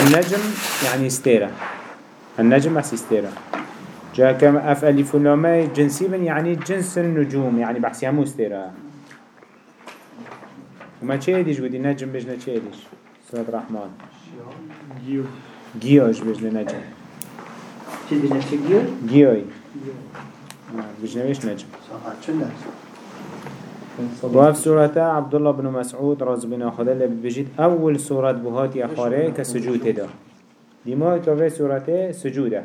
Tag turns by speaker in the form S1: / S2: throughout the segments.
S1: النجم يعني استيرة النجم بس استيرة جاء كما أف ألف لامي جنسي من يعني جنس النجوم يعني بحسي همو استيرة وما تشيدش بدي نجم بجنا تشيدش سورة الرحمن
S2: جيو
S1: جيوش بجنا نجم؟ جيوي بجنا بيش نجم؟ وف سورة عبد الله بن مسعود رضي بن خدا اللي بجيت أول سورة بهات يا خاري كسجود ده. ديما كوي سورة سجودة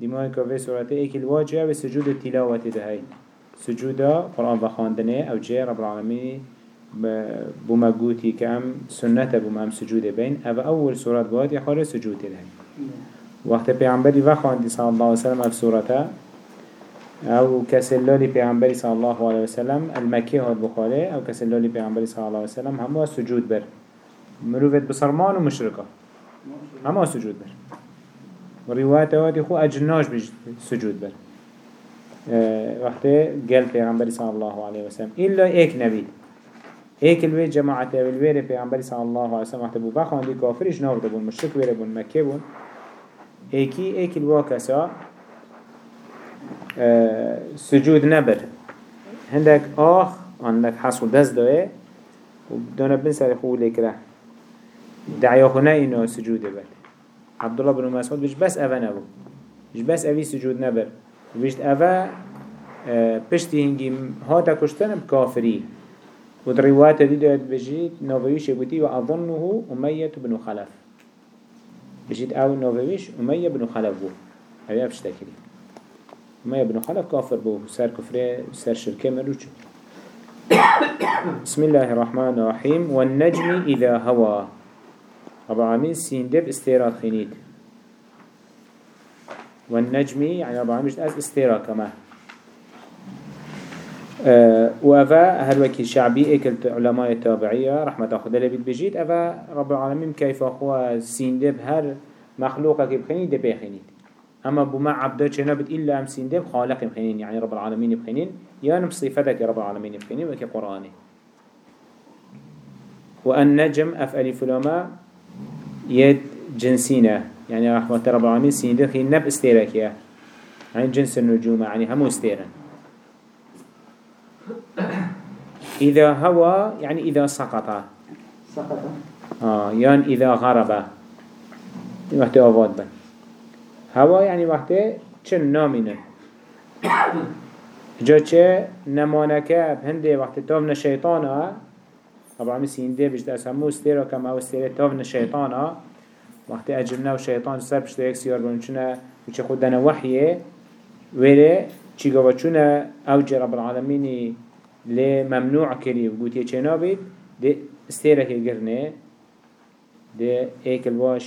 S1: ديما كوي سورة ايك الواجهة بسجود التلاوة ده هاي سجودة قرآن بخاندنه أو جي رب العالمين بما قوتي كام سنة بما هم سجود بين أو أول سورة بهات يا خاري سجود ده هاي وقت پیغمبری وخاندی صلی الله علیه وسلم اف سورته أو كسلالی پیغمبری صلی الله علیه وسلم المکی هاد بخاره أو كسلالی پیغمبری صلی الله علیه وسلم همه سجود بر. مروفت بسرمان و مشرکه همه سجود بر. و روایت اوادی خو اجناش بج سجود بر. آه، وقت قال پیغمبری صلی الله علیه وسلم. الا ایک نبی. ایک الوی جماعت الوی پیغمبری صلی الله علیه وسلم. وقت بو بخاندی کافرش نورده بون مشرک ویره بون مکه بون ایکی ایک الواکسا آه، سجود نبر. هندك آخ عندك حصل دست داره و دانا بن سر خو لكره دعيا خونه اینو سجود بر عبدالله بن مسعود بيش بس اوه نبو بيش بس اوي سجود نبر. بيش اوه آه، پشتی هنگی هاتا کشتن بكافری و در روایت دي داد بجید نوویش بودی و اظنه امیت بن خلف. بجید أو نوویش امیت بن خلف بو اوی افشتکری. امیت بن خلف کافر بو سر کفره سر شرکه مروچ بسم الله الرحمن الرحيم. والنجم إذا هوى. رب العالمين سيندب استيراد خينيت. والنجم يعني رب العالمين أز استيراد كما. أه وأفا هل وكي شعبي إكل علماء التابعية رحمة أخذ اللي بيت أفا رب العالمين كيف أخوة سيندب هر مخلوقة كي بخيني دب بخينيت أما بما عبدا چنا بت إلا أم سيندب خالق بخينين يعني رب العالمين بخينين يعني بصفتك يا رب العالمين بخينين وكي قرآني والنجم أف ألف لما يد جنسينا. يعني رحمة رب العالمين سيندب خين نب استيركيا يعني جنس النجوم يعني همو استيرا إذا هوى يعني إذا سقط.
S3: سقط.
S1: آه يعني إذا غرب. وقت أفاد بن. هوا يعني وقت چن نامينه جا چه نمانكه بهنده وقت تاون شيطانا طبعا مسينده بجد اسمو استيرا كما أو استيرا تاون شيطانا وقت اجلنا وشيطان سر بشتا يك سيار بون چونه وچه خود دنا وحيه ويره چي گوا چونه؟ اوج رب العالمين لي ممنوع كري وقوتيه چنا بيت دي استيرا كي گرنه دي ايك الوا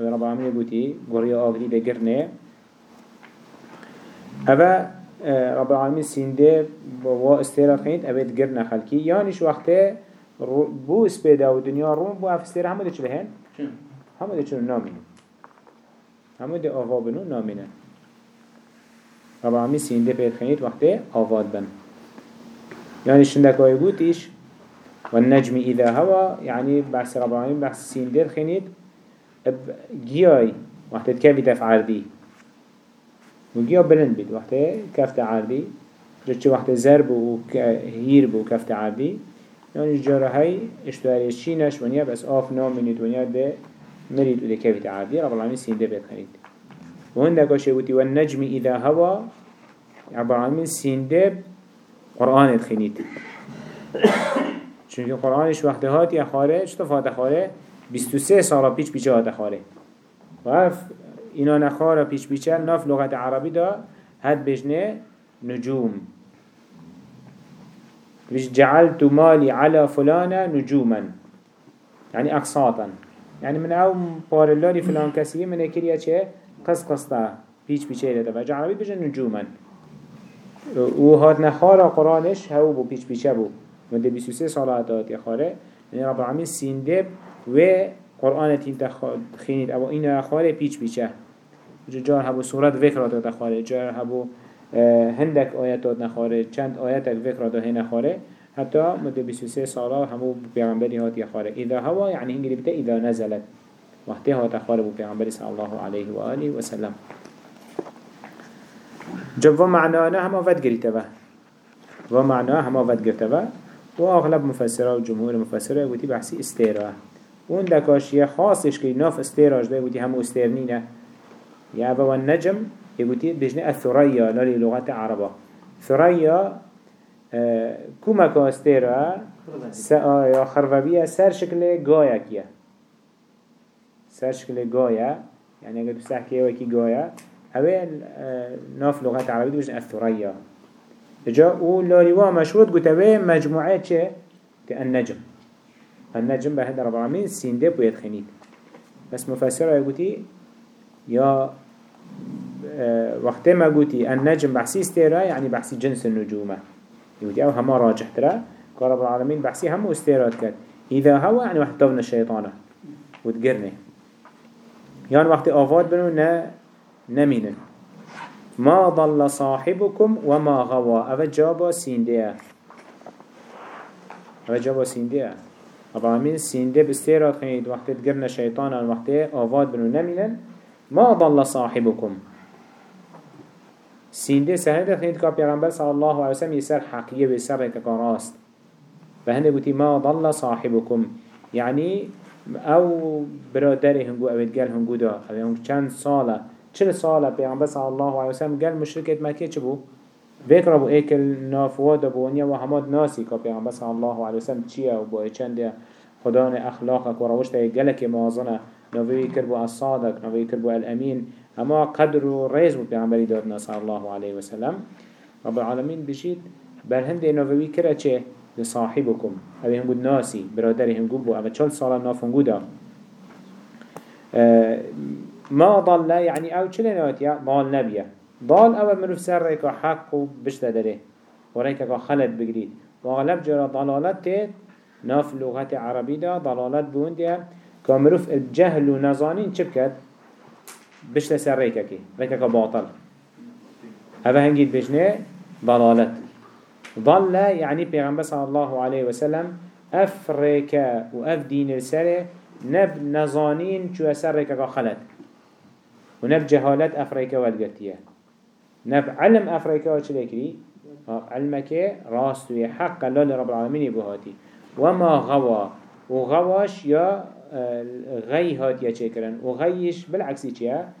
S1: الشهاب رب العالمين قوتي قرية دي گرنه اوه آه، رب العالمين سيندة و استيرا خينت اوه گرنه خلقي. يانش وقته بو اسبيده و دنيا روم بو اف استيرا همه ده چله هن؟ همه ده چلو نامينه؟ همه ده آوا بنو نامينه. رب العالمين سيندة بيت خينت وقته آواد بن. يعني شندك آيه قوتيش والنجم إذا هوا يعني بحث رب العالمين بحث سيندة خينت جياي وقت كافي تفعل دي وجيا بلند بيت وقت كفت عردي جتش وقت زرب وهير بو كفت عردي يعني جارة هاي اشتواري شينش ونيا بس آف نامنت ونيا ده مريد وده كافي عردي رب العالمين سين ده بيت خريد وهندك وشيوتي والنجم إذا هوا. رب العالمين سين ده قرآن تخنيت چونکه قرآنش وقت هاتی خاره. چطور فات خاره؟ 23 سالا پیچ بیچه هاته خاره و اینا نخارا پیچ بیچه ناف لغت عربی دا هد بجنه نجوم. بیش جعلت مالی على فلانه نجوما. یعنی اقساطا. یعنی من او پارلاری فلان کسی من اکریا چه؟ قص قصده پیچ پیچه لده و جعلبی بجن نجوما. و هد نخارا قرانش هاو بو پیچ بیچه بو. مده 23 سالا هتا هاتی خاره یعنی رب العمین سینده و قرآن تين تخينيد أو اين خاره بيش بيشه جار هبو سورة ذكرات تخاره جار هبو آه، هندك آياتات نخاره چند آياتك ذكرات هنا خاره حتى مدة بسوسي صالة همو بيغمبري هات يخاره إذا هوا يعني هنجري بتا إذا نزلت. وقتها هات أخاره بيغمبري صلى الله عليه وآله وسلم جب ومعنانا هما فد قريتبه ومعناها هما فد قريتبه وأغلب مفسره وجمهور مفسره يقولي بحسي استيرا وون دكاش يا خاصش كي ناف استيراج ده يقولي همو استيرنينه يا أبا والنجم يقولي بجنة الثريا لالي لغة عربة ثريا آه كوما كاستيرا سا يا خربابية سر شكل غايا كيا سر شكل غايا يعني اگر تستحكي وكي غايا اوه ناف لغة عربية بجنة الثريا جا أو لاريوا مشروط قلت اوه مجموعة چه؟ النجم. النجم به رب العالمين؟ سينده بويد خنيد بس مفسره يقولي يا آه وقت ما قلتي النجم بحسي استيرا يعني بحسي جنس النجومة. يقولي أو هما راجح ترى رب العالمين بحسي هم استيرات كد إذا هوا يعني وقت طبنا الشيطانة وتقرنه يعني وقت آفاد بنو نا نمينن ما ضل صاحبكم وما غوى. أفا جابا سينديا. أفا جابا سينديا. رب العالمين سيندي بستيرات خيد وقت تقرن شيطانا وقت آفاد بنو نمينن ما ضل صاحبكم سيندي سهل خيد كا پیغمبر صلى الله عليه وسلم يسر حقية بسر هكا راست فهنا قلتي ما ضل صاحبكم يعني أو برادره هنگو أو ادگل هنگو دا أو هنگ چند ساله چل ساله پیغمبر صلی الله علیه وسلم گل مشرکت مکه چه بو؟ ذکر ابو ایکل نافواد ابو ونیا و هماد ناسی که پیغمبر صلی الله علیه وسلم چیه و با چند خدان أخلاقك و روشت گلک موازنه نوی کربو الصادق نوی کربو الامین اما قدر و ریز بو پیغمبری دادنا صلی الله علیه وسلم. رب العالمین بشید بر هنده نوی کرا چه؟ لصاحبكم أو هنگو ناسي برادر هنگو بو. أو چل سالا نافنگو دا آه ما ضل يعني أو چل نواتيا ضال نبيه ضال أو مروف سر ريكا حق بشتا داره. و ريكا خلط بگرید وغلب جرا ضلالت ناف لغت عربي دا ضلالت بون ديا كامروف الجهل و نزانين چه بكت بشتا سر ريكا كي ريكا باطل. أو هنگيد بجنه ضلالت ضل يعني پیغمبر صلى الله عليه وسلم افرك و اف دين السر نب نزانين شو سرك خلت و نب جهالت افريكا والقرتية نب علم أفريكا وشلكري علمك راست حق الله رب العالمين بهاتي وما غوا؟ و غواش يا غي هات يا چكرن و غيش بالعكس چيا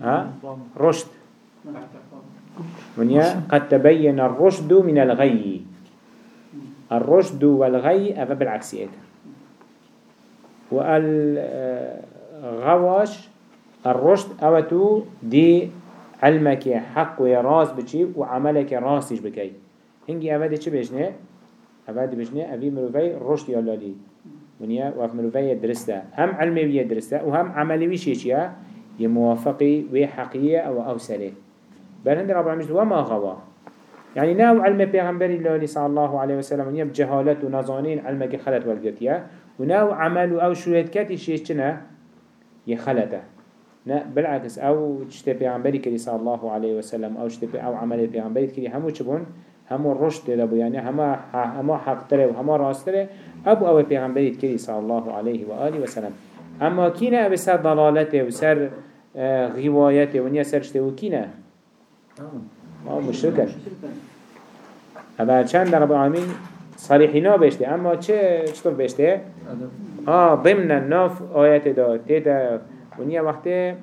S1: ها؟ رشد. ونيا قد تبين الرشد من الغي. الرشد والغي أفا بالعكسيات والغواش الرشد أوتو دي علمك حق ويراس بچي وعملك راسيش بكي. هنجي أفا دي چه بجنه دي بجنه أفي مروفي رشد يالالي ونيا وف مروفي درسته هم علمي بيه درسته وهم عملي بيشيشيا يموافقي وحقية أو أوسله بل هند رب العالمين وما غوا. يعني ناو علم پیغمبر الله صلى الله عليه وسلم ونيا بجهالت ونظانين علمك خلت والقتيا وناو عمل أو شويت كاتي شيء چنا يخلته نا بالعكس أو تشتى پیغمبري كري صلى الله عليه وسلم أو تشتى أو عمل پیغمبري كري همو چبون همو رشد لبو يعني هما هما حق تره وهما راست تره أبو أو پیغمبري كري صلى الله عليه وآله وسلم. أما كينا بسر ضلالته وسر غوايته ونيا سرشته وكينا ما مشركة اما چند رب العالمين صريحينا بيشته اما چه چطور بيشته آه ضمن الناف آيات دا تيدا ونيا وقته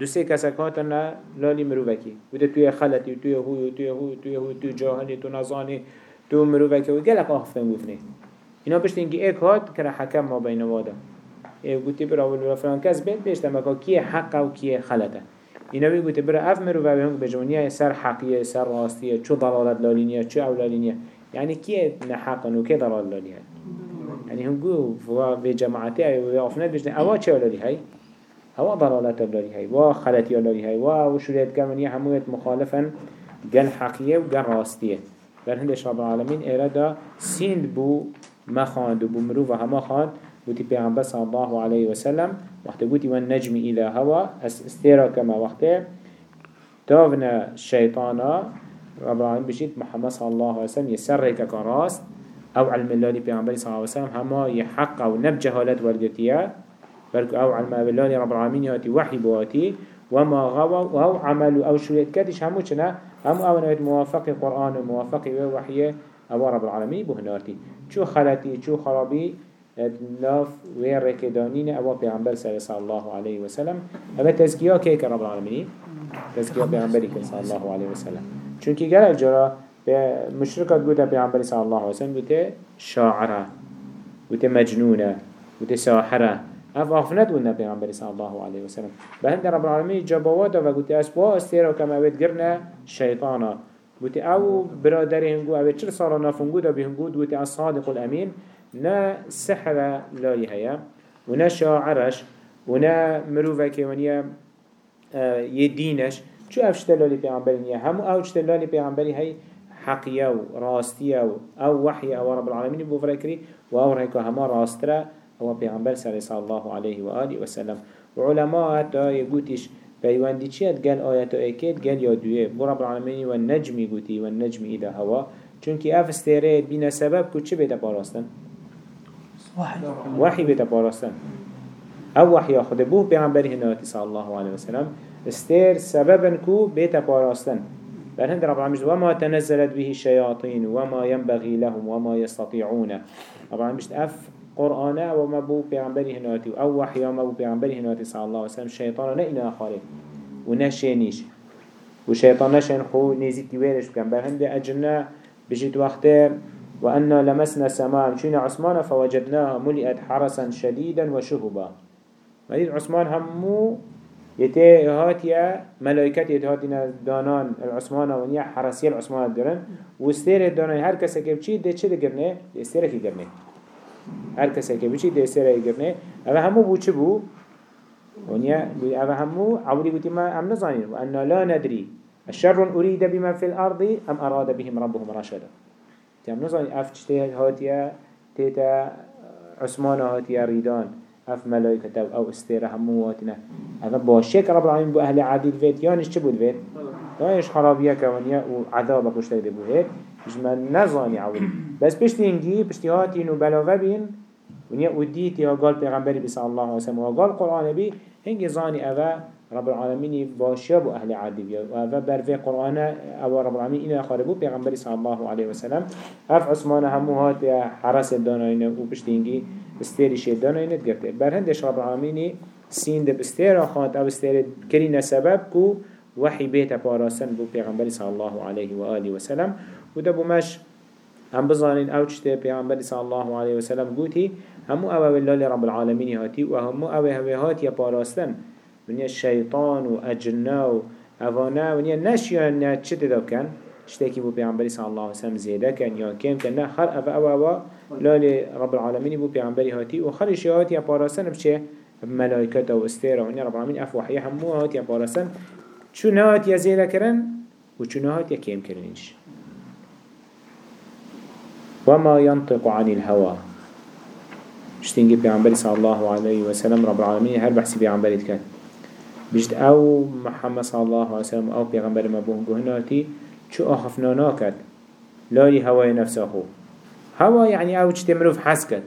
S1: دو سه کسک هاتن لالی مروفکی و ده توی خلطی و توی هوی توی هوی توی هوی توی جاهلی تو نزانی تو مروفکی و گلک آخفن گفنه اینا پشت اینکه ایک هات کرا حکم ما بین وادا. ای گوتی برا ولو فلان کس بید بیشتر مکا کیه حق و کیه خلطه. اینا بی گوته برا اف مرو و هنگ بجونیه سر حقیه سر راستیه چو ضلالت لالینیه چو اولالینیه يعني كي نحقن وكي ضلال لالي هاي يعني هم قو في جماعتي بجنة أوا چه لالي أوا ضلالات لالي هاي وا خلتي لالي هاي وا وشريت كمان يحمويت مخالفا قال حقية وقال راستية بل هندش رب العالمين إرادا سيند بو ما خاند بو مروفا هما خاند بوتي بيغمبر صلى الله عليه وسلم وقت بوتي والنجم إذا هوا استيرا كما وقت تاغنا الشيطانا رب العالمين بجيت محمد صلى الله عليه وسلم يسرك كراست أو علم الله بيغمبري صلى الله عليه وسلم هما يحق أو نبجه هالات والدتيا بلك أو علم الله رب العالمين ياتي وحي بواتي وما غوا أو عمل أو شوية كدش همو چنا هم أو نويت موافق قرآن وموافق وحي أو رب العالمين بهنارتي شو خلتي شو خرابي ناف وين ركدانين أو پیغمبر صلى الله عليه وسلم هذا تزكيه كيك رب العالمين تزكيه پیغمبر صلى الله عليه وسلم چونكي قال الجرا مشركات قوتا پیغمبر صلى الله عليه وسلم قوتا شاعرة قوتا مجنونة قوتا ساحرة. اف افنت قلنا پیغمبر صلى الله عليه وسلم بهند رب العالمين جبواتا و قوتا اسوا استيرا كما بيت قرنا شيطانا قوتا أو برادر هنگو أو چر صارا نافنگو دا بهنگو قوتا الصادق الامين نا سحر لالي هيا ونا شاعرش ونا مروفك ونيا يدينش شو افشتلالي پیغمبر نيا همو أو اشتلالي پیغمبري هي حقيا و راستيا و أو وحي أو رب العالمين بو و أو رهيكو هما راسترا أو پیغمبر صلى الله عليه و آله وسلم و علماء تا يقوتش پیوندی چیت گل آیت ایکید گل یا دویه. بو رب العالمین و نجمی گوتی و نجمی ایده هوا. چونکی اف استیرید بین سبب کو چه بیتا پاراستن؟ وحی. بیتا پاراستن. أو وحی خود بو پیغمبری هنواتی صلی الله علیه وسلم استیر سببن کو بیتا پاراستن. بل هند رب العالمين وما تنزلت به الشياطين وما ينبغي لهم وما يستطيعون رب العالمين اف قرآن وما بو پیغمبری هنواتي أو وحي وما بو پیغمبری هنواتي صلى الله عليه وسلم شيطان نئنا خالق ونشينيش وشيطان نشين خو نزيد ويرش بكم بل هند أجلنا بجيت وقته وأنا لمسنا السماء. مشينا عثمان فوجدناها ملئت حرسا شديدا وشهبا مديد عثمان همو يتي هاتيا ملائكة يتهاتينا دانان العثمان ونيا حرسية العثمان درن واستير دانان هر كسا كبچي دي چه دي گرنه دي استير كي گرنه. هر كسا كبچي دي استير كي گرنه اوه همو بو؟ چه بو ونيا اوه همو عولي قلت ما ام نظانين وأننا لا ندري الشر أريد بما في الأرض أم أراد بهم ربهم رشدا. تيام نظانين اف چه هاتيا تيتا عثمان هاتيا ريدان اف ملائكة أو استيره همواتنا هذا باشيك رب العالمين بو أهل عديد فيت يانش چه بود فيت يانش خرابيه كوانيا وعذابك وشتاك دي بو هيت جمع نظاني عولي بس بشتي انجي بشتي هاتين وبلاغة بين ونيا وديت يا قال پیغمبري بس الله وسلم وقال قرآن بي هنگي زاني اوه رب العالمين باشيا بو أهل عديد وأفا برفي قرآن أو رب العالمين إنا خاربو پیغمبري صلى الله عليه وسلم اف عثمان همو هات حرس الداناين وبشتي انجي استيري شيدان اينت گرته برهندش رب العالمين سين دب استيرا خانت أو استيرا كرين سبب كو وحي بيت باراسن بو پیغمبر صلى الله عليه وآله وسلم و دبو مش هم بظانين أو چته پیغمبر صلى الله عليه وسلم قوتي همو أو بالله رب العالمين هاتي و همو أو هاتي باراسن من الشيطان و اجنا و اوانا و نشيان چته دب كان اشتكي بو پیغمبر صلى الله عليه وسلم زيده كان يا كم كان خر أو أو أو لالي رب العالمين بو پیغمبری هاتی و خرش هاتی پاراسن بچه ملائکت و استیره. و رب العالمین اف وحی همو هاتی پاراسن چو نهاتی زیده کرن و چو نهاتی کم کرنش. وما ينطق عن الهوى. شتنجي بيعنبري صلى الله عليه وسلم رب العالمين هر بحسي بيعنبري تكن. بجد أو محمد صلى الله عليه وسلم أو بيعنبري مبوه قهناتي شو أخفنا ناكد لا لهوى نفسه هوا يعني أو چه مروف حس کد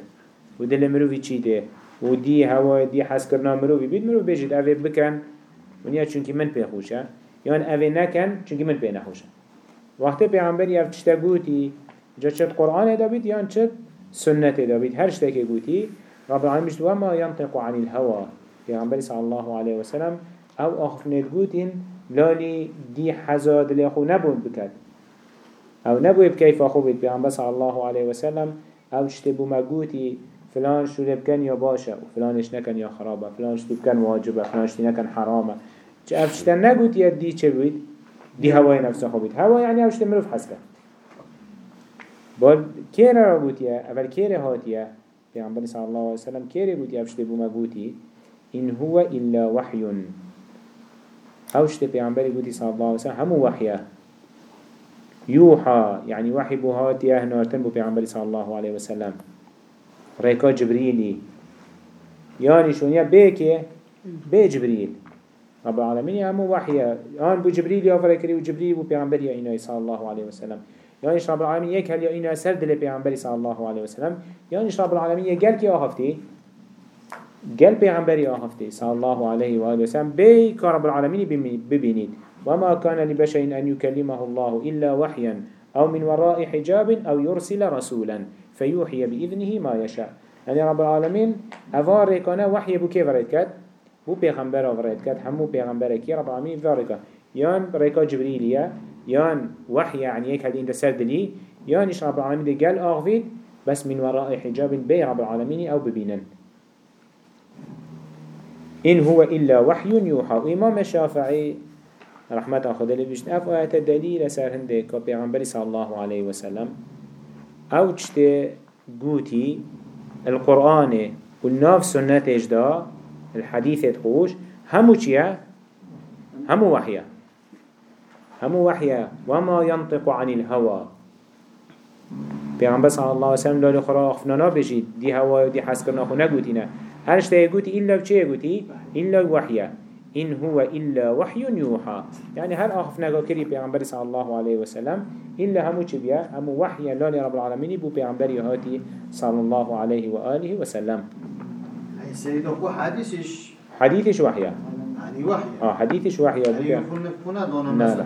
S1: و دل مروفی چی ده و دی هوا دی حس کرنا مروفی. بید مروف بجید اوه بکن ونیا چونکی من پی خوشه یان اوه نکن چونکی من پی نخوشه وقتی پیغمبری أو چه گوتی؟ جا چه قرآن دا بید یان چه سنت دا بید هر گوتی رب العالمين مش وما ينطق عن الهوى پیغمبر صلى الله عليه وسلم أو اخف ندقوتين لالي دي حزاد اللي اخو نبون بكت أو نبوي بكيف أخو بيت بيعنبه صلى الله عليه وسلم أو اشتبو مقوتي فلان شو بكن يا باشا وفلان اش نكن يا خرابة فلان شو بكن واجبة فلان اشتي نكن حرامة چه افشتن نقوت يدي چه بيت دي هواي نفس أخو بيت هوا يعني اوشت مروف حسكت بول كيرا را قوتيا اول كيرا هاتيا پیغمبر صلى الله عليه وسلم كيرا قوتيا افشتبو مقوتي إن هو إلا وحي اوشت پیغمبر قوتي صلى الله عليه وسلم همو وحيه يوحى يعني وحي بهات يا هنارتن بو پیغمبر صلى الله عليه وسلم. ريكا جبريلي يعني شون يا بيكي بي جبريل رب العالمين همو وحي آن بو جبريل يافر كري و جبريل بو پیغمبر يا إنا صلى الله عليه وسلم. يعني رب العالمين يك هل يا إنا سر دل پیغمبر صلى الله عليه وسلم يعني رب العالمين يقال كي آخفتي قال پیغمبر آخفتي صلى الله عليه وآله وسلم بي كرب العالمين ببينيد وما كان لبشر أن يكلمه الله إلا وحيا أو من وراء حجاب أو يرسل رسولا فيوحي بإذنه ما يشاء يعني رب العالمين أفار كان وحي بو كيف رأيت بو پیغمبر آورد كات همو پیغمبر كي رب العالمين فار كات يان ريكا جبريلية يان وحي يعني يك هدين لي يان إش رب العالمين قال آغفيد بس من وراء حجاب بي رب العالمين أو ببينن. إن هو إلا وحي يوحى. إمام الشافعي رحمة اللي بيشت أف آيات الدليل سر هنده كبيغمبر صلى الله عليه وسلم. أو جت قوتي القرآن والناف سنة إجدا الحديث تخوش همو چيا همو وحيا همو وحيا وما ينطق عن الهوى پیغمبر صلى الله عليه وسلم لالی خورا اخفنانا بجید دی هوا دی حس کرنا خو نگوتینا هر شته گوتی إلا بچه گوتی؟ إلا وحيا إن هو إلا وحي يوحى يعني هل أخف نجا كري بيعنبر صلى الله عليه وسلم إلا همو تبيا همو وحي لا رب العالمين بو بيعنبر هاتي صلى الله عليه وآله وسلم
S2: هاي سيدة هو حديثش
S1: حديثش وحيا
S2: وحي.
S1: آه حديثش وحيا
S2: يعني يكون كنا دون
S1: لا،
S2: مثلا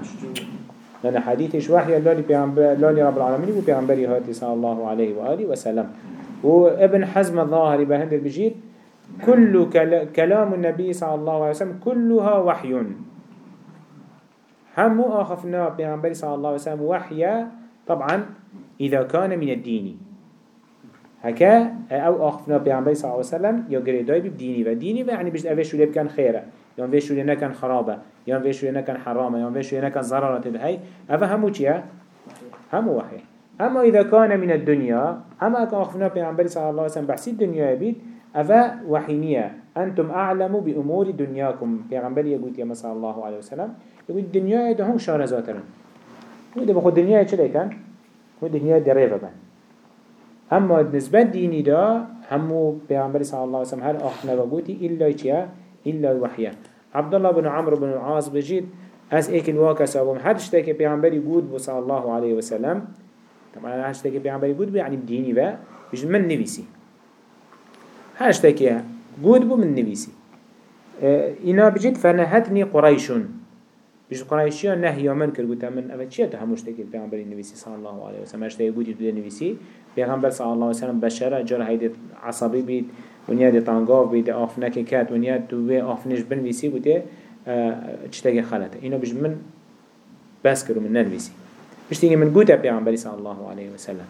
S1: لا لأن حديثش وحيا لا بيعنبر لا رب العالمين بو بيعنبر هاتي صلى الله عليه وآله وسلم. وابن حزم الظاهري بهند البجيد كل كلا- كلام النبي صلى الله عليه وسلم كلها وحي. هم أخفنا بيعنبر صلى الله عليه وسلم وحيا طبعا إذا كان من الدين. هكا أو أخفنا بيعنبر صلى الله عليه وسلم يقري داي بديني. وديني يعني بيجد أفي شو كان خيرا يعني في شو كان خرابة يعني في شو كان حرامة يعني في شو كان ضررة بهاي أفا همو چيا همو وحي. أما إذا كان من الدنيا أما كان أخفنا بيعنبر صلى الله عليه وسلم بحسي الدنيا يبيد أفا وحينية أنتم أعلم بأمور دنياكم. بيعنبر يقول يا صلى الله عليه وسلم يقول الدنيا ده هم شهر زاترن هو ده بخود الدنيا چلي كان؟ هو الدنيا دريفة بان. أما نسبة ديني دا همو بيعنبر صلى الله عليه وسلم هل أخفنا بقوتي إلا چيا إلا الوحيا عبد الله بن عمرو بن العاص بجيد أس إيك الواقع سابهم هر شتاك بيعنبر يقود صلى الله عليه وسلم طبعا هر شتاك بيعنبر يقود يعني بديني با بجد من نبيسي هر شتاك قود بو من نبيسي آه إنا بجد فنهتني قريشون بجد قريشيان نهي من كر قلت من أفا چيا تهموش تكي بيعنبر النبيسي صلى الله عليه وسلم هر شتاك قود يدود النبيسي بيغمبر صلى الله عليه وسلم بشرة جر هيدا عصبي بيت ونیا دی تانگاف بید آفنک کت ونیا تو به آفنش بنویسی بوده چتاگه خلطه اینو بج من بس کرو من ننویسی بشتینگه من گوته پیغمبری صلی الله علیه وسلم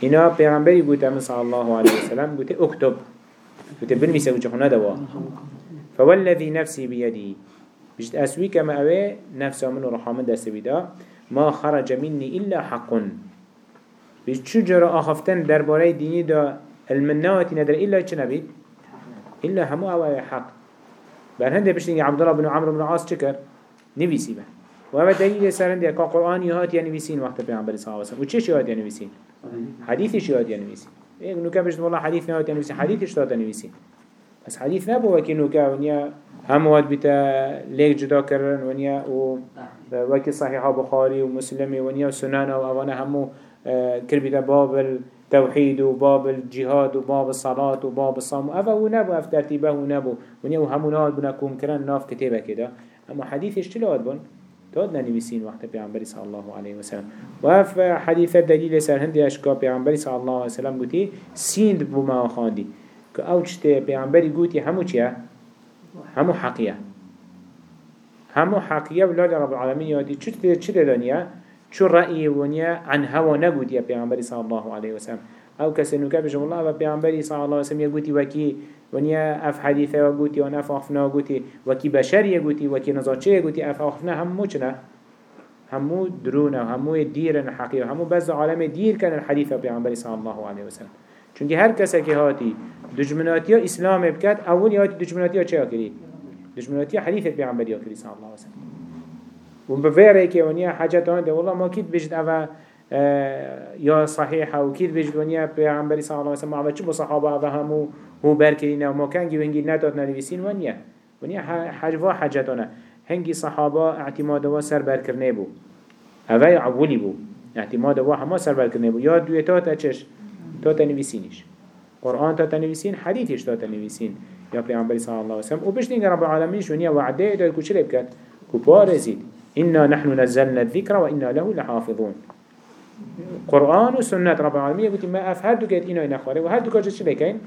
S1: اینا پیغمبری گوته من صلی الله علیه وسلم گوته اکتب گوته بنویسه وچه خونه دوا. فوالذي نفسي بيدي بجد أسوي كما أوي نفسه من رحمن دست بيدا ما خرج مني إلا حق بجد شو جرى أخفتن درباري ديني دا المناوتي ندر إلا چه نبيد إلا همو أوي حق. بل هنده بشتنگي عبد الله بن عمرو بن عاص چكر نويسي به وهذا دليل سرنده كا قرآن يهات يعني نويسين وقت پیغمبر صلى الله عليه وسلم. وچه يهات حديث يهات يعني نويسين إيه نوكا بشت والله حديث نهات يعني نويسين حديث اشتات نويسين بس حديث نبو وكي نوكا ونيا هموات بتا ليك جدا كرن ونيا و وكي صحيحة بخاري ومسلمي ونيا وسنان وأوانا همو آه كربتا باب التوحيد وباب الجهاد وباب الصلاة وباب الصوم أفا ونبو أف ترتيبه ونبو ونيا وهمو نهات بناكم كرن ناف كتابة كده أما حديث اشتلات بون؟ تود نبيسين وقت پیغمبر صلى الله عليه وسلم وف حديث الدليل سر هندي اشكا پیغمبر صلى الله عليه وسلم قوتي سيند بما خاندي چته پیغمبری گوتی همو چیه؟ همو حقیه. همو حقیه ولاد رب العالمین یادی. چه چه دنیا چو رأی ونیا عن هوا نگوتی پیغمبری صلی الله علیه وسلم أو کسی نوکه بجم الله و پیغمبری صلی الله علیه وسلم یگوتی وکی ونیا اف حدیثه و گوتی و اف آخفنا گوتی. وکی بشر یگوتی وکی نزاچه یگوتی اف آخفنا همو چنه همو درونه همو دیرن حقیقه همو بز عالم دیر کن الحدیث پیغمبری صلی الله علیه وسلم چونکه هر کسی که هاتی دجمناتی ها اسلام بکد اول هاتی دجمناتی ها چه ها حدیث پیغمبری ها کری صلی الله علیه وسلم و بفیره که ونیا حاجت آنده والله ما کید بجد اوه یا صحیحه و کید بجد ونیا پیغمبری صلی الله علیه وسلم معبد چه با صحابه اوه همو هو برکرین و ما کنگی ونگی نداد ننویسین ونیا ونیا حجوا حاجتانه هنگی صحابه اعتماد و سر برکرنه بو. اوه عولی بو. اعتماد و همه سر برکرنه بو. یا دوی تا تا چش؟ تا تنویسینش قرآن تا تنویسین حدیثش تا تنویسین یا پیامبری صلی الله علیه و سلم. و بشتین رب العالمین شونیا وعده داد کو چلی بکد کو پارزید إنا نحن نزلنا الذكر وإنا له لحافظون. قرآن و سنت رب العالمين. يقول ما أف هر دو كات إنا إنا خاري و هر دو كات چه بكين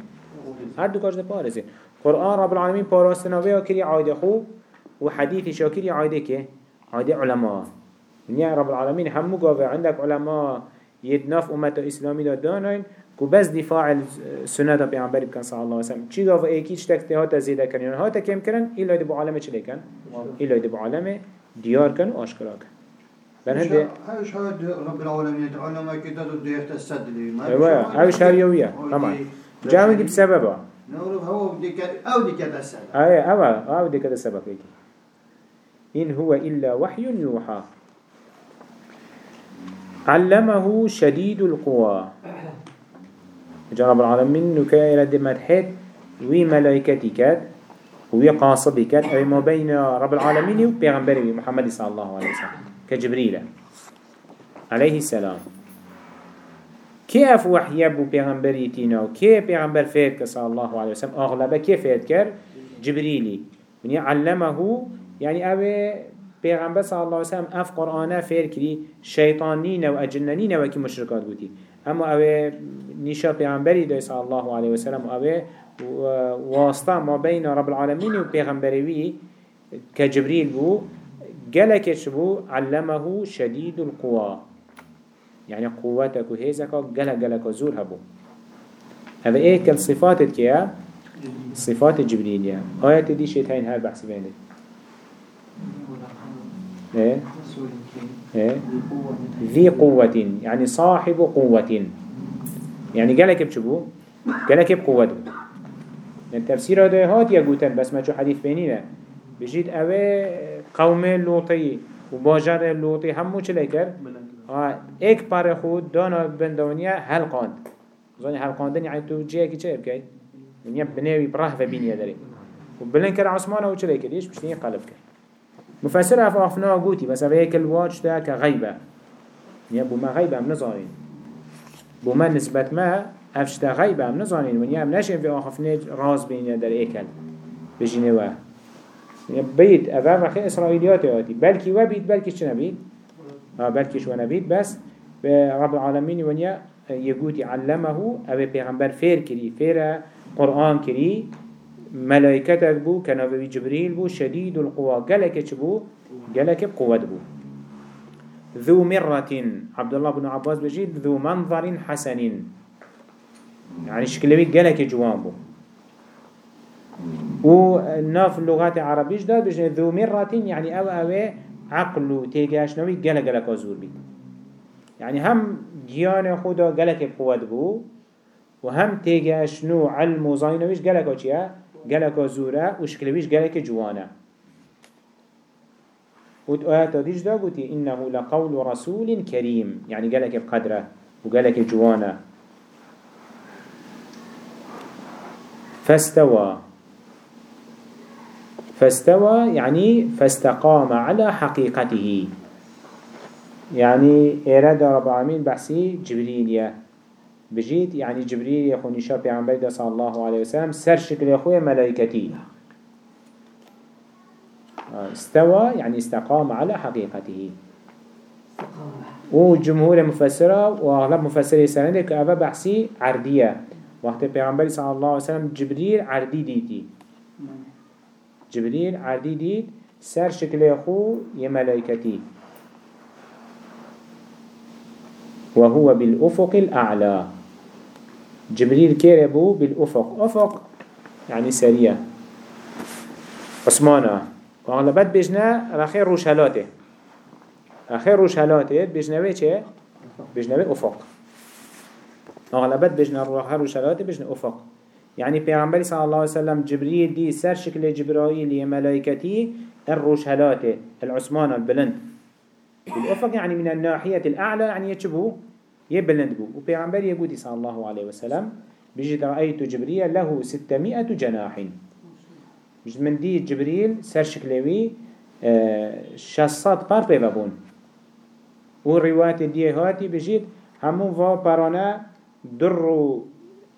S1: هر دو كات بارزين قرآن رب العالمين باراستنا ويا كري عايده خو و حديث شاكري عايده كه عايده علماء يعني رب العالمين همو قاوه عندك علماء يدناف أمة إسلامي دا دانين كو بس دفاع السنة دا بيعنبري بكن صلى الله عليه وسلم چي قاوه ايكي چتك هاتا زيده كن يعني هاتا كم كرن إلا يدبو عالمه چلي كن إلا يدبو عالمه ديار كن و آشكرا كن بل
S2: هاش هاد رب العالمين علماء كده دو ديخت السد لي
S1: أيوه هاوش هريوية طبعا جامع دي بسببه
S2: نورب هو بديك أو ديك السد
S1: إيه اوا أو دي كده سبب هيك إن هو إلا وحي يوحى علمه شديد القوى جرب العالمين نكا إلى دمرحت وي ملائكتي كات وي قاصدي كات أي ما بين رب العالمين وبيغمبري محمد صلى الله عليه وسلم كجبريل عليه السلام. كيف وحي أبو بيغمبري تينا وكيف بيغمبر فيد صلى الله عليه وسلم؟ أغلبه كيف فيد كر جبريلي من يعلمه يعني أبي پیغمبر صلى الله عليه وسلم أف قرآن فير كري شيطانين و اجننين و كي مشركات بودي أما اوه نشا پیغمبری دای صلى الله عليه وسلم اوه واسطة ما بين رب العالمين و پیغمبروی كجبريل بو قلكش بو علمه شديد القوى يعني قوتك وهيزك قلق قلق زور هبو. هذا إيه كالصفات صفات كيا صفات جبريل آيات دي شيطان هاي بحث بينك إيه إيه ذي قوة يعني صاحب قوة يعني قالك بشبو قالك بقوته يعني تفسير هذا هات يقولون بس ما شو حديث بينينا بجيت أوه قوم لوطي وباجر لوطي همو چه لكر آه ايك بار خود دانا بندونيا هل قاند. زاني هل قاندن يعني تو جيه كي چه بكي يعني بنيوي براه و بينيا داري وبلن كر عثمانه و لكر يش بشتيني قلب كر مفسر اف آفنا قوتي بس اوه ايك الواج ده كغيبة يعني بو ما غيبة هم نظارين بو ما نسبت ما افشتا غيبة هم نظارين ونيا هم نشين في آخفنه راز بينيا در ايكل بجينه واه يعني بيت أفهم رخي إسرائيليات ياتي بلكي وبيت بلكي شو نبيت آه بلكي شو نبيت بس. رب العالمين ونيا يقول علمه أبي پیغمبر فير كري فير قرآن كري ملائكتك بو كنبي جبريل بو شديد القوى قالك بو؟ قالك بقوة بو. ذو مرة عبد الله بن عباس بجيد ذو منظر حسن يعني شكلوي قالك جوان بو. و ناف اللغات العربيش ده بجن ذو مرة يعني أو أو عقل و تيجاشنوي جل جل كازور بيت. يعني هم جيان خدا جلك بقوة بو وهم تيجاشنو علم و زاينويش جلك وشيا جلك زورا وشكلويش جلك جوانا. وآيات ديش ده قلتي إنه لقول رسول كريم. يعني جلك بقدره وجلك جوانا. فاستوى. فاستوى يعني فاستقام على حقيقته. يعني إرادة رب العالمين بحثي جبريل بجيت يعني جبريل يخوني شاب عن بيدا صلى الله عليه وسلم سر شكل يخوي ملائكتي استوى يعني استقام على حقيقته. وجمهور مفسرة وأغلب مفسري سنة كأبا بحثي عردية وقت پیغمبر صلى الله عليه وسلم جبريل عردي ديتي جبريل عردي ديد سر شكل يخو يملايكتي وهو بالأفق الأعلى جبريل كيربو بالأفق. أفق يعني سريع عثمانا. وغلبت بجنا رخير روشهلاته رخير روشهلاته بجنوه چه؟ بجنوه أفق. وغلبت بجنا رخير روشهلاته بجنوه أفق يعني پیغمبر صلى الله عليه وسلم جبريل دي سر شكل جبرائيل ملائكتي الروش هلاته العثمان البلند بالأفق يعني من الناحية الأعلى يعني يتشبه يبلند بو وبيغمبر يقول صلى الله عليه وسلم بجد رأيت جبريل له ستمائة جناح بجد من دي جبريل سر شكلوي شصات بار بيبابون و روايات دي هاتي بجد همو و برانا در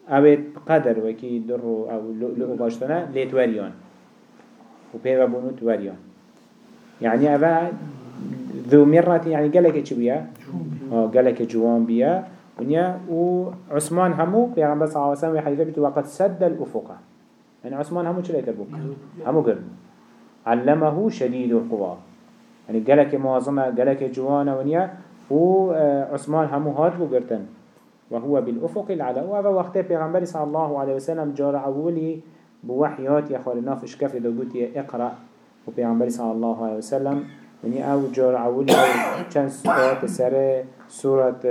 S1: اوید قدر وكي در أو لؤلؤ باشتنا ليت وريان و بيبابونو توريان يعني أبا ذو مرة يعني قالك چه بيا؟ آه قالك جوان بيا ونيا وعثمان همو بيغمبر صلى الله عليه وسلم حديثة بيتو وقد سد الأفق. يعني عثمان همو چه ليتر بوك؟ همو قرن علمه شديد القوى. يعني قالك معظمة قالك جوانا ونيا وعثمان همو هات بو قرتن وهو بالأفق العلا وهذا وقت بيغمبر صلى الله عليه وسلم جار أولي بوحيات يا خالنا في شكف دو قلت اقرأ. وبيغمبر صلى الله عليه وسلم يعني أو جار أولي أو چند سورة سر سورة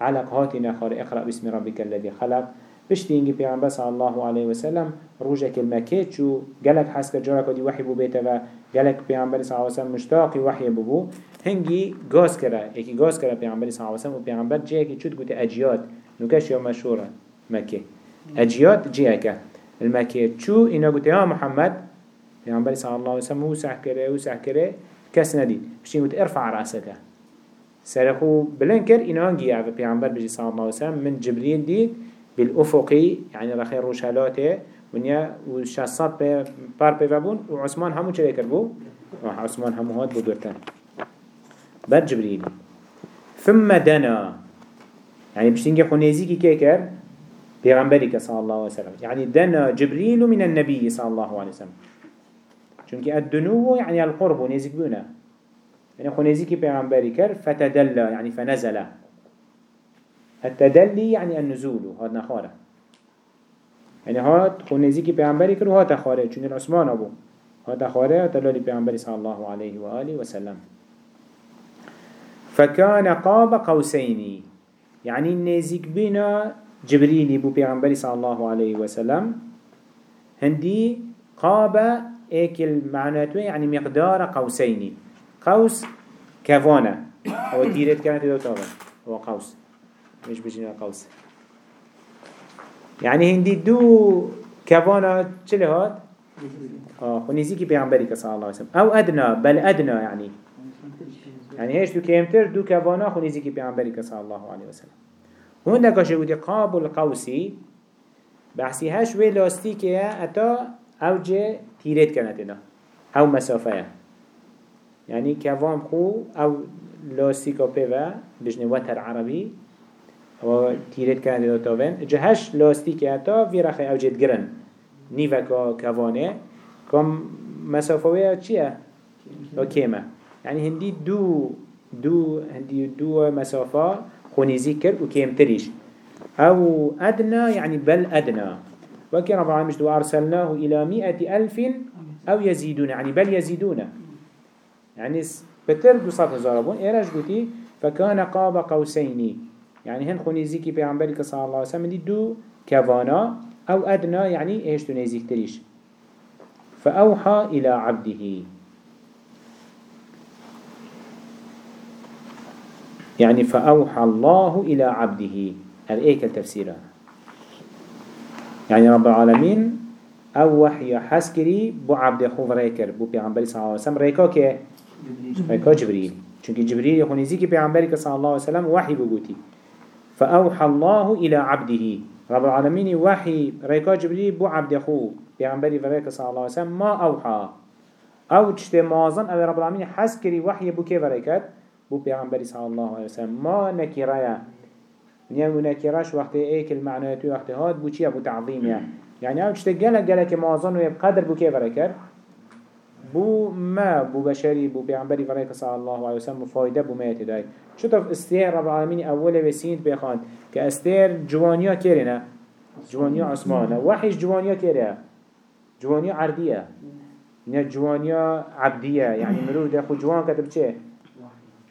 S1: علق هاتي نخار اقرأ باسم ربك الذي خلق. بشتي انجي پیغمبر صلى الله عليه وسلم روجك المكيت شو قالك حسك جارك ودي وحي بو بيتا و قالك پیغمبر صلى الله عليه وسلم مشتاقي وحي بو. هنگي غاز کرا اكي غاز کرا پیغمبر صلى الله عليه وسلم و پیغمبر جيكي چود قوت اجيات نوكش يوم مشهورة مكي اجيات جيكا المكي شو أنا قوت يا محمد پیغمبر صلى الله عليه وسلم وسع كره وسع كره كس ندي بشتي قوت ارفع رأسك سرخو بلنكر إنه هنجي في پیغمبر بجي صلى الله عليه وسلم من جبريل دي بالأفقي يعني رخير روشالاته ونيا وشاسات بار بيفابون وعثمان همو چه بو؟ عثمان همو هاد بدورتن بعد جبريل. ثم دنا. يعني بشتنجي خنيزي كي كيكر پیغمبرك صلى الله عليه وسلم. يعني دنا جبريل من النبي صلى الله عليه وسلم. چونك الدنو يعني القرب ونيزيك بونا يعني خنيزي كي پیغمبري كر فتدلى يعني فنزل. التدلي يعني النزول هذا نخارة. يعني هاد خنيزي كي پیغمبري كر وهذا خارة چون العثمان أبو. هذا خارة تلالي پیغمبري صلى الله عليه وآله وسلم. فكان قاب قوسين. يعني نزيك بنا جبريل بو پیغمبري صلى الله عليه وسلم. هندي قاب ايكل معناته يعني مقدار قوسين. قوس كفانا هو تيرت كانت دو تابا هو قوس. مش بجينا قوس. يعني هندي دو كفانا چله هات؟ خنيزي كي بيعنبري صلى الله عليه وسلم. أو أدنى بل أدنى يعني. يعني هيش دو كيمتر دو كفانا خنيزي كي بيعنبري صلى الله عليه وسلم هون كاش ودي قابل قوسي بحثي هاش وي لاستيكي اتا اوجه تيرت كانت أو مسافه يعني كوام خو أو لاستيكا بيوا بجنه وتر عربي و تيرت كان دو تاوين جهش لاستيكا تا في رخي أو جد گرن. نيفكا كوانه كم مسافوية چيه؟ أو كيمة يعني هندي دو دو هندي دو مسافة خوني ذكر و كيمتريش أو أدنى يعني بل أدنى. وكي رب العالمين دو أرسلناه إلى مئة ألف أو يزيدون يعني بل يزيدون. يعني بتر دو صد هزار بون ايراج قوتي فكان قاب قوسيني يعني هن خوني زيكي پیغمبري صلى الله عليه وسلم دي دو كوانا أو أدنى يعني إيش تو نيزيك تريش. فأوحى إلى عبده. يعني فأوحى الله إلى عبده. الإيك التفسير يعني رب العالمين أو وحي حسكري بو عبد خوف ريكر بو بيغمبري صلى الله عليه وسلم. ريكا كي؟ ريكا جبريل. چونك جبريل يخوني زيكي بيغمبري صلى الله عليه وسلم وحي بقوتي فأوحى الله إلى عبده. رب العالمين وحي ريكا جبريل بو عبد خو بيغمبري فريكا صلى الله عليه وسلم ما أوحى. أو تشت مازن أو رب العالمين حسكري وحي بو كيف ريكات. بو بيغمبري صلى الله عليه وسلم. ما نكرايا نيام نكراش وقت ايك المعنى وقت هاد بو چي ابو تعظيم يعني يعني أو تشت جلك جلك مازن ويبقدر بو كيف ريكات بو ما بو بشري بو بيعنبري فريق صلى الله عليه وسلم فايدة بو ما يتداي شطف استير رب العالمين أول وسيند بيخان كاستير جوانيا كيرنا جوانيا عثمانة وحيش جوانيا كيرنا جوانيا عردية نه جوانيا عبدية يعني مروف ده خو جوان كتب چه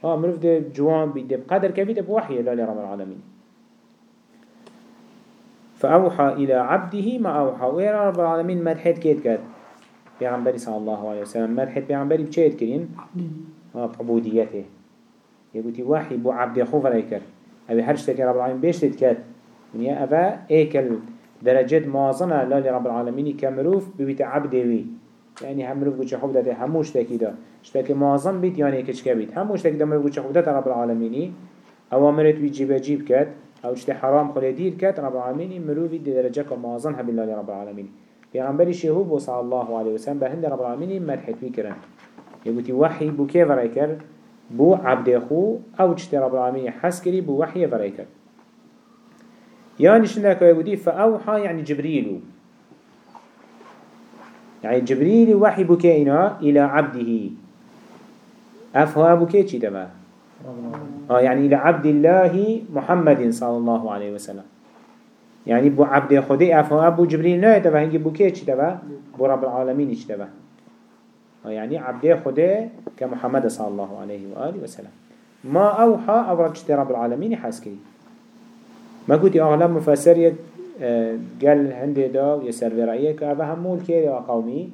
S1: مروف ده جوان بيده بقدر كبير بوحي لا لرب العالمين. فأوحى إلى عبده ما أوحى. ويرى رب العالمين مدحت كيت كات؟ پیغمبری صلی الله علیه وسلم. مرحب پیغمبری بچه کرین؟ عبودیته يقولي وحي بو عبد خوف رايكر أبي هرش تكي رب العالمين بيش تتكات من يا أبا إيكل درجات مازنة. لا لرب العالمين كمروف ببيت عبده وي. يعني هم مروف قوش خوب داته هموش تاكي دا. اشتاكي مازن بيت يعني كشكا بيت هموش تاكي دا مروف قوش خوب داته رب العالمين اوامرت وي جيبا جيب كات أو اشتا حرام خلي دير كات رب العالمين مروف دي درجة مازن هم بالله لرب العالمين پیغمبری شهوب صلى الله عليه وسلم بهند رب العالمين مرحت بكرن يقولي وحي بو كيف رايكر بو عبد خو. أو اشتا رب العالمين حس كري بو وحي رايكر يعني شنك يقولي فأوحى يعني جبريل يعني جبريل وحي بكينا إلى عبده. أفها بكي چي آه يعني إلى عبد الله محمد صلى الله عليه وسلم. يعني بو عبد خدي أفها أبو جبريل ناي تبا؟ هنجي بكي چي بو رب العالمين چي آه يعني عبد خدي كمحمد صلى الله عليه وآله وسلم. ما أوحى أبرك رب العالمين حاسكي ما قلت أغلب مفسر قال هندي دا يسر برأيه كأبا همول كيري وقومي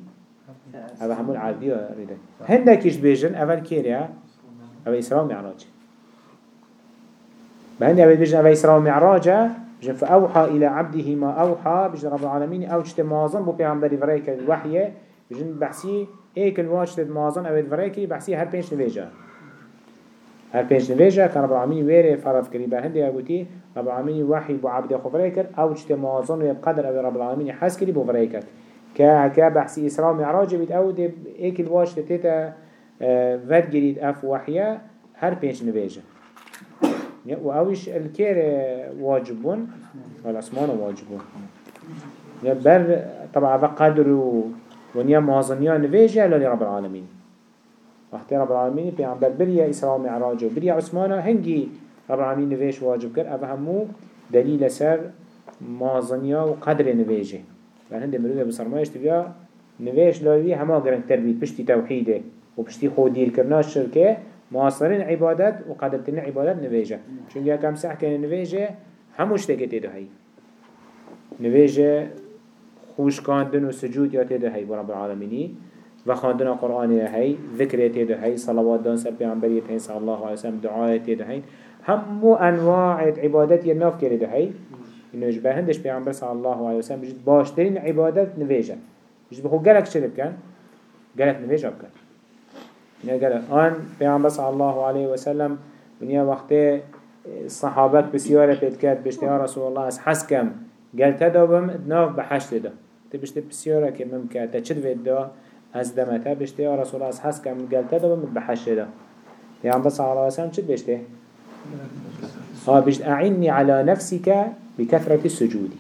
S1: أبا همول عربي ورده هنده كيش بيجن؟ أول كيري أبا إسراء معراج. بهندي أبا بيجن أبا إسراء معراج بيجن فأوحى إلى عبده ما أوحى بيجن رب العالمين أوجت مازن بو بيعنبري فريك الوحي بيجن بحسي ايك الواجت مازن أبا فريكي بحسي هر بيش هر پیش نویجه که رب العالمین ویره فرض کری به هنده اگوتی رب العالمین وحی بو عبد خبره کرد أو چت موازن و بقدر أو رب العالمین حس کری بو فره کرد. که هکا بحثی اسراء معراج بید أو ده ایک الواش تیتا آه، ود گرید اف وحیه هر پیش نویجه و اوش الكير واجبون والاسمان واجبون بر طبعا قدر ونيا موازنيا نويجه لرب العالمين وقتی رب العالمین پیامبر بریا إسراء معراج و بریا عثمان هنگی رب العالمین نویش واجب کرد أو همو دلیل سر مازنیا و قدر نویجه و هنده مروده بسرمایش تبیا نویش لاوی همه گرنگ تربید پشتی توحیده و پشتی خودیر کرناش شرکه معاصرین عبادت و قدرتین عبادت نویجه چون یکم سح کنه نویجه هموش تکه تیده هی. نویجه خوش کاندن و سجود یا تیده هی برب العالمینی. و خواندن قرآن هی ذکر تیده هی صلوات دان سر پیامبری هی صلی الله علیه وسلم دعای تیده هی همو أنواع عبادت یه ناف کرده هی اینو اجبه هندش پیامبر صلی الله علیه وسلم بجد باشترین عبادت نویجن بجد بخو گلک چه بکن گلک نویج بکن اینه گلک آن پیامبر صلی الله علیه وسلم ونیا وقتی صحابت بسیار پید کرد بشتی یا رسول الله از حس کم. گلتا دابم ناف بحشت دا تبشتی بسیاره که ممکن تا چد وید دا از دمته بشته یا رسول از حس کم گلته دا بمت بحشه پیامبر صلی الله علیه وسلم چه بشته؟ ها بشت اعنی على نفسك بكثرة السجود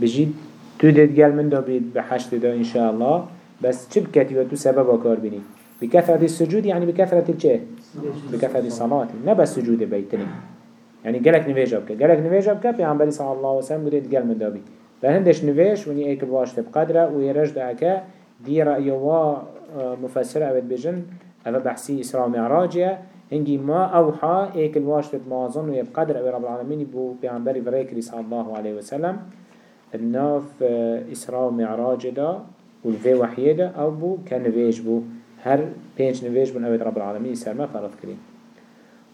S1: بجید تو دید گل من بید بحشت دا ان شاء الله بس چه بكتي و تو سبب آکار بینی؟ بكثرة السجود يعني بكثرة الچه بكثرة الصلاة نبس سجود بيتني يعني قالك نفيجا بك قالك نفيجا بك پیامبر صلی الله علیه وسلم قال من دا بید. فهندش نویش ونی ایک باش قدره و یرش ده اکا دی رأی و آه، مفسر اوید بجن أو بحثی إسراء معراجه هنگی ما أوحى ایک الواش مازن و يبقدر أو رب العالمین بو پیانبری فريكري صلى الله عليه وسلم. الناف آه، إسراء معراج دا والفي وحية دا أو بو كنويش بو. هر بينش نويش بو اوید رب العالمين سرما فرض كريم